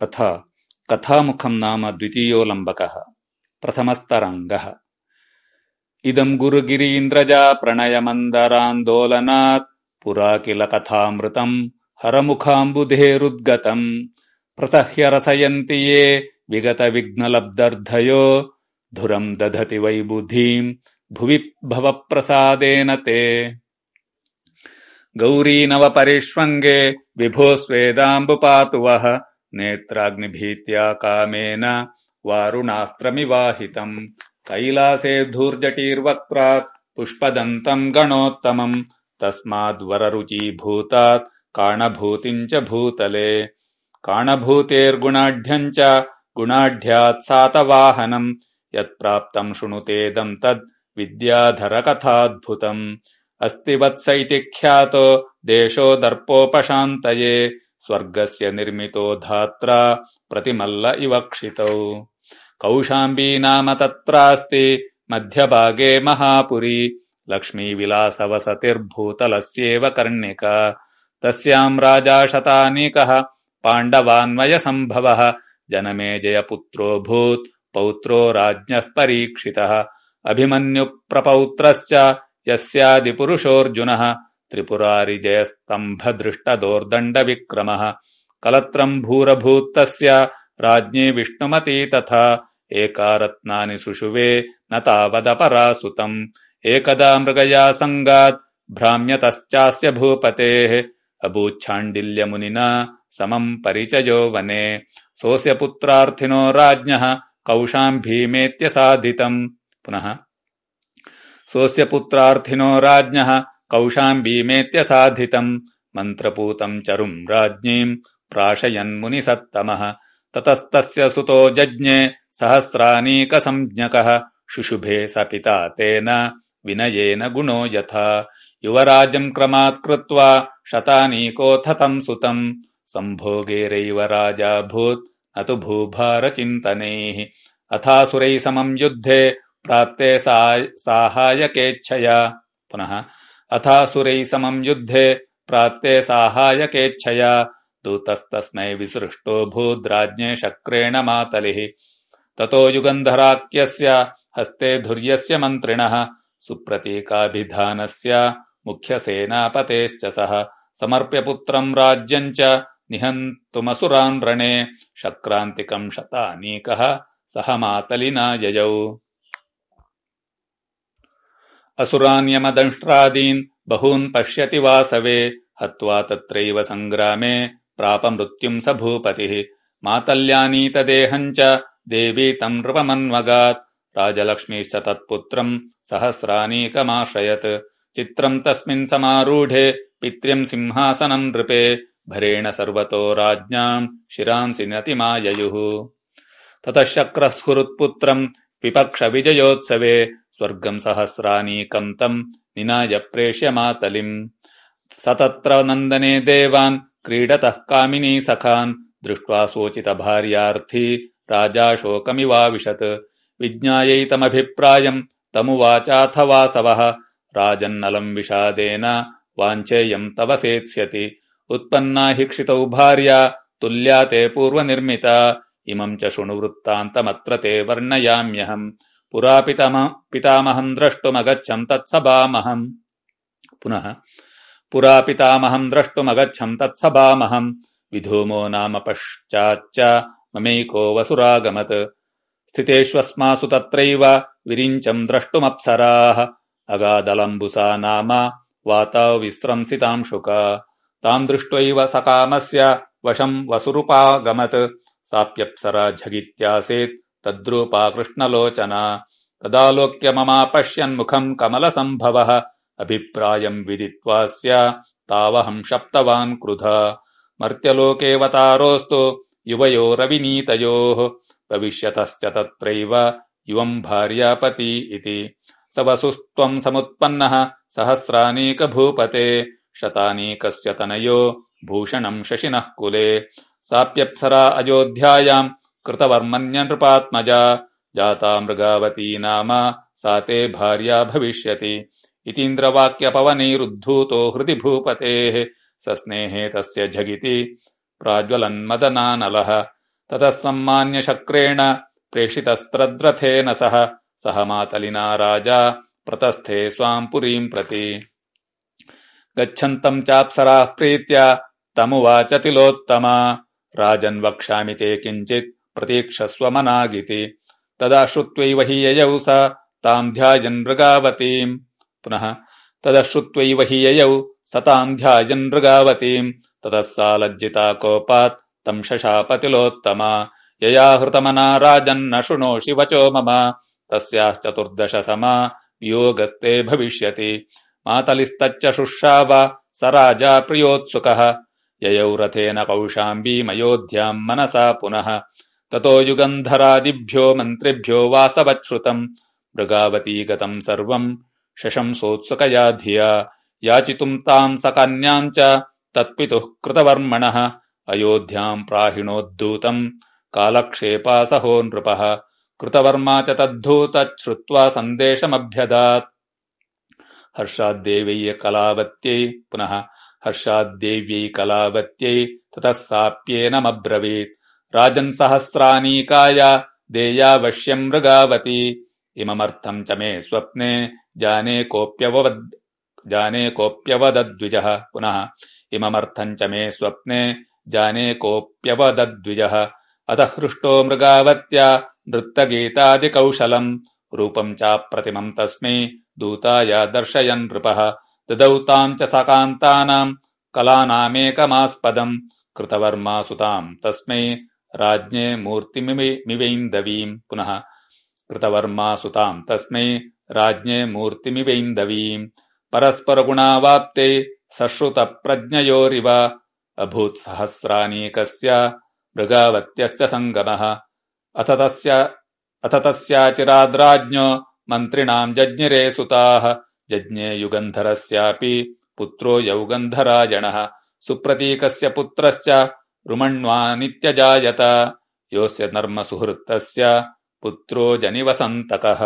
अथ कथामुखम् नाम द्वितीयोऽलम्बकः प्रथमस्तरङ्गः। इदम् गुरुगिरीन्द्रजा प्रणयमन्दरान्दोलनात् पुरा किल कथामृतम् हरमुखाम्बुधेरुद्गतम्। प्रसह्य रसयन्ति ये विगतविघ्नलब्धर्धयो धुरम् दधति वै बुद्धिम् भुवि भवप्रसादेन ते। गौरीनवपरिष्वङ्गे विभो स्वेदाम्बुपातु वः नेत्राग्निभीत्या कामेन वारुणास्त्रमिवाहितम्। कैलासे धूर्जटीर्वक्त्रात् पुष्पदन्तम् गणोत्तमम्। तस्माद्वररुचीभूतात् काणभूतिम् च भूतले। काणभूतेर्गुणाढ्यम् च गुणाढ्यात् सातवाहनम्। यत्प्राप्तम् शृणुतेदम् तद् विद्याधरकथाद्भुतम्। अस्ति वत्स इति ख्यातो देशो दर्पोपशान्तये स्वर्गस्य निर्मितो धात्रा प्रतिमल्ल इवक्षितौ कौशाम्बी नाम तत्रास्ति मध्यभागे महापुरी लक्ष्मीविलासवसतिर्भूतलस्येव कर्णिका। तस्याम् राजा शतानीकः पाण्डवान्वयसम्भवः जनमेजयपुत्रोऽभूत् पौत्रो राज्ञः परीक्षितः। अभिमन्युप्रपौत्रश्च यस्यादिपुरुषोऽर्जुनः त्रिपुरारिजयस्तम्भदृष्टदोर्दण्डविक्रमः। कलत्रम् भूरभूत्तस्य राज्ञी विष्णुमती तथा एका रत्नानि सुषुवे न तावदपरासुतम्। एकदा मृगया सङ्गात् भ्राम्यतश्चास्य भूपतेः। अभूच्छाण्डिल्यमुनिना समम् परिचयो वने। सोऽस्य पुत्रार्थिनो राज्ञः कौशाम्भीमेत्य साधितम्। पुनः सोऽस्य पुत्रार्थिनो राज्ञः कौशाम्बीमेत्य साधितम् मन्त्रपूतम् चरुम् राज्ञीम् प्राशयन्मुनिसत्तमः ततस्तस्य सुतो जज्ञे सहस्रानीकसञ्ज्ञकः शुशुभे स पिता तेन विनयेन गुणो यथा। युवराजम् क्रमात् कृत्वा शतानीकोऽथ तम् सुतम् सम्भोगेरैव राजाभूत् न तु भूभारचिन्तनैः। अथासुरैः समम् युद्धे प्राप्ते साहाय्यकेच्छया। पुनः अथासुरैः समम् युद्धे प्राप्ते साहाय्यकेच्छया। दूतस्तस्मै विसृष्टो भूद्राज्ञे शक्रेण मातलिः। ततो युगन्धराख्यस्य हस्ते धुर्यस्य मन्त्रिणः। सुप्रतीकाभिधानस्य मुख्यसेनापतेश्च सः। समर्प्य पुत्रम् राज्यम् च निहन्तुमसुरान् रणे शक्रान्तिकम् शतानीकः सह मातलिना ययौ असुरान्यमदंष्ट्रादीन् बहून् पश्यति वासवे हत्वा तत्रैव सङ्ग्रामे प्राप मृत्युम् स भूपतिः। मातल्यानीतदेहम् च देवी तम् नृपमन्वगात् राजलक्ष्मीश्च तत्पुत्रम् सहस्रानीकमाश्रयत् चित्रम् तस्मिन् समारूढे पित्र्यम् सिंहासनम् नृपे भरेण सर्वतो राज्ञाम् शिरांसि नतिमाययुः। ततः शक्रस्फुरुत्पुत्रम् विपक्षविजयोत्सवे स्वर्गम् सहस्रानीकम् तम् निनाय प्रेष्य मातलिम्। स तत्र नन्दने देवान् क्रीडतः कामिनी सखान्। दृष्ट्वा सोचितभार्यार्थी राजा शोकमिवाविशत्। विज्ञायैतमभिप्रायम् तमुवाचाथ वासवः राजन्नलम् विषादेन वाञ्छेयम् तव सेत्स्यति। उत्पन्ना हि क्षितौ भार्या तुल्या ते पूर्वनिर्मिता। इमम् च शृणुवृत्तान्तमत्र ते वर्णयाम्यहम् पुरा पितामहम् द्रष्टुमगच्छम् तत्सभामहम्। पुनः पुरा पितामहम् द्रष्टुमगच्छम् तत्सभामहम्। विधूमो नाम पश्चाच्च ममैको वसुरागमत्। स्थितेष्वस्मासु तत्रैव विरिञ्चम् द्रष्टुमप्सराः। अगादलम्बुसा नाम वाता विस्रंसितांशुका ताम् दृष्ट्वैव सकामस्य वशम् वसुरुपागमत्। साप्यप्सरा झगित्यासीत् तद्रूपा कृष्णलोचना तदालोक्य ममापश्यन्मुखम् कमलसम्भवः। अभिप्रायम् विदित्वास्य तावहम् शप्तवान् क्रुधा। मर्त्यलोकेऽवतारोऽस्तु युवयोरविनीतयोः भविष्यतश्च तत्रैव युवम् भार्यापती इति। स वसुस्त्वम् समुत्पन्नः सहस्रानीकभूपते। शतानीकस्य तनयो भूषणम् शशिनः कुले। साप्यप्सरा अयोध्यायाम् कृतवर्मन्यनृपात्मजा जाता मृगावती नाम, सा ते भार्या भविष्यति। इतीन्द्रवाक्यपवनैरुद्धूतो हृदि भूपतेः सस्नेहे तस्य झगिति, प्राज्वलन्मदनानलः। ततः सम्मान्यशक्रेण प्रेषितस्त्रद्रथेन सह सह मातलिना राजा, प्रतस्थे स्वाम् पुरीम् प्रति। गच्छन्तम् चाप्सराः प्रीत्या, तमुवाच तिलोत्तमा। राजन् वक्ष्यामि ते किञ्चित्, प्रतीक्षस्व मनागिति। तदा श्रुत्वैव हि ययौ स ताम् ध्यायन् मृगावतीम्। पुनः तदा श्रुत्वैव हि ययौ स ताम् ध्यायन् मृगावतीम्। ततः सा लज्जिता कोपात् तम् शशापतिलोत्तमा। यया हृतमना राजन्न शृणोषि वचो मम। तस्याश्चतुर्दश समा वियोगस्ते भविष्यति। मातलिस्तच्च शुश्राव स राजा प्रियोत्सुकः। ययौ रथेन कौशाम्बीमयोध्याम् मनसा पुनः ततो युगन्धरादिभ्यो मन्त्रिभ्यो वासवच्छ्रुतम्। मृगावती गतम् सर्वम् शशंसोत्सुकया धिया। याचितुम् ताम् स कन्याम् च। तत्पितुः कृतवर्मणः। अयोध्याम् प्राहिणोद्धूतम् कालक्षेपासहो नृपः। कृतवर्मा च तद्धूतच्छ्रुत्वा सन्देशमभ्यदात्। हर्षाद्देव्यै कलावत्यै पुनः। हर्षाद्देव्यै कलावत्यै ततः साप्येनमब्रवीत् राजन्सहस्रानीकाय देयावश्यम् मृगावती। इममर्थम् च मे स्वप्ने जाने कोऽप्यवद् जाने कोऽप्यवदद्विजः। पुनः इममर्थम् च मे स्वप्ने जाने कोऽप्यवदद्विजः। अतः हृष्टो मृगावत्या नृत्तगीतादिकौशलम् रूपम् चाप्रतिमम् तस्मै दूताय दर्शयन् नृपः। ददौ ताम् च सकान्तानाम् कलानामेकमास्पदम्। कृतवर्मा सुताम् तस्मै राज्ञे मूर्तिमिवैन्दवीम् पुनः कृतवर्मा सुताम् तस्मै राज्ञे मूर्तिमिवैन्दवीम् परस्परगुणावाप्ते सश्रुतप्रज्ञयोरिव। अभूत्सहस्रानीकस्य मृगावत्यश्च सङ्गमः। अथ तस्याचिराद्राज्ञो मन्त्रिणाम् जज्ञिरे सुताः। जज्ञे युगन्धरस्यापि पुत्रो यौगन्धरायणः सुप्रतीकस्य पुत्रश्च रुमण्वानित्यजायत योऽस्य नर्मसुहृत्तस्य पुत्रो जनिवसन्तकः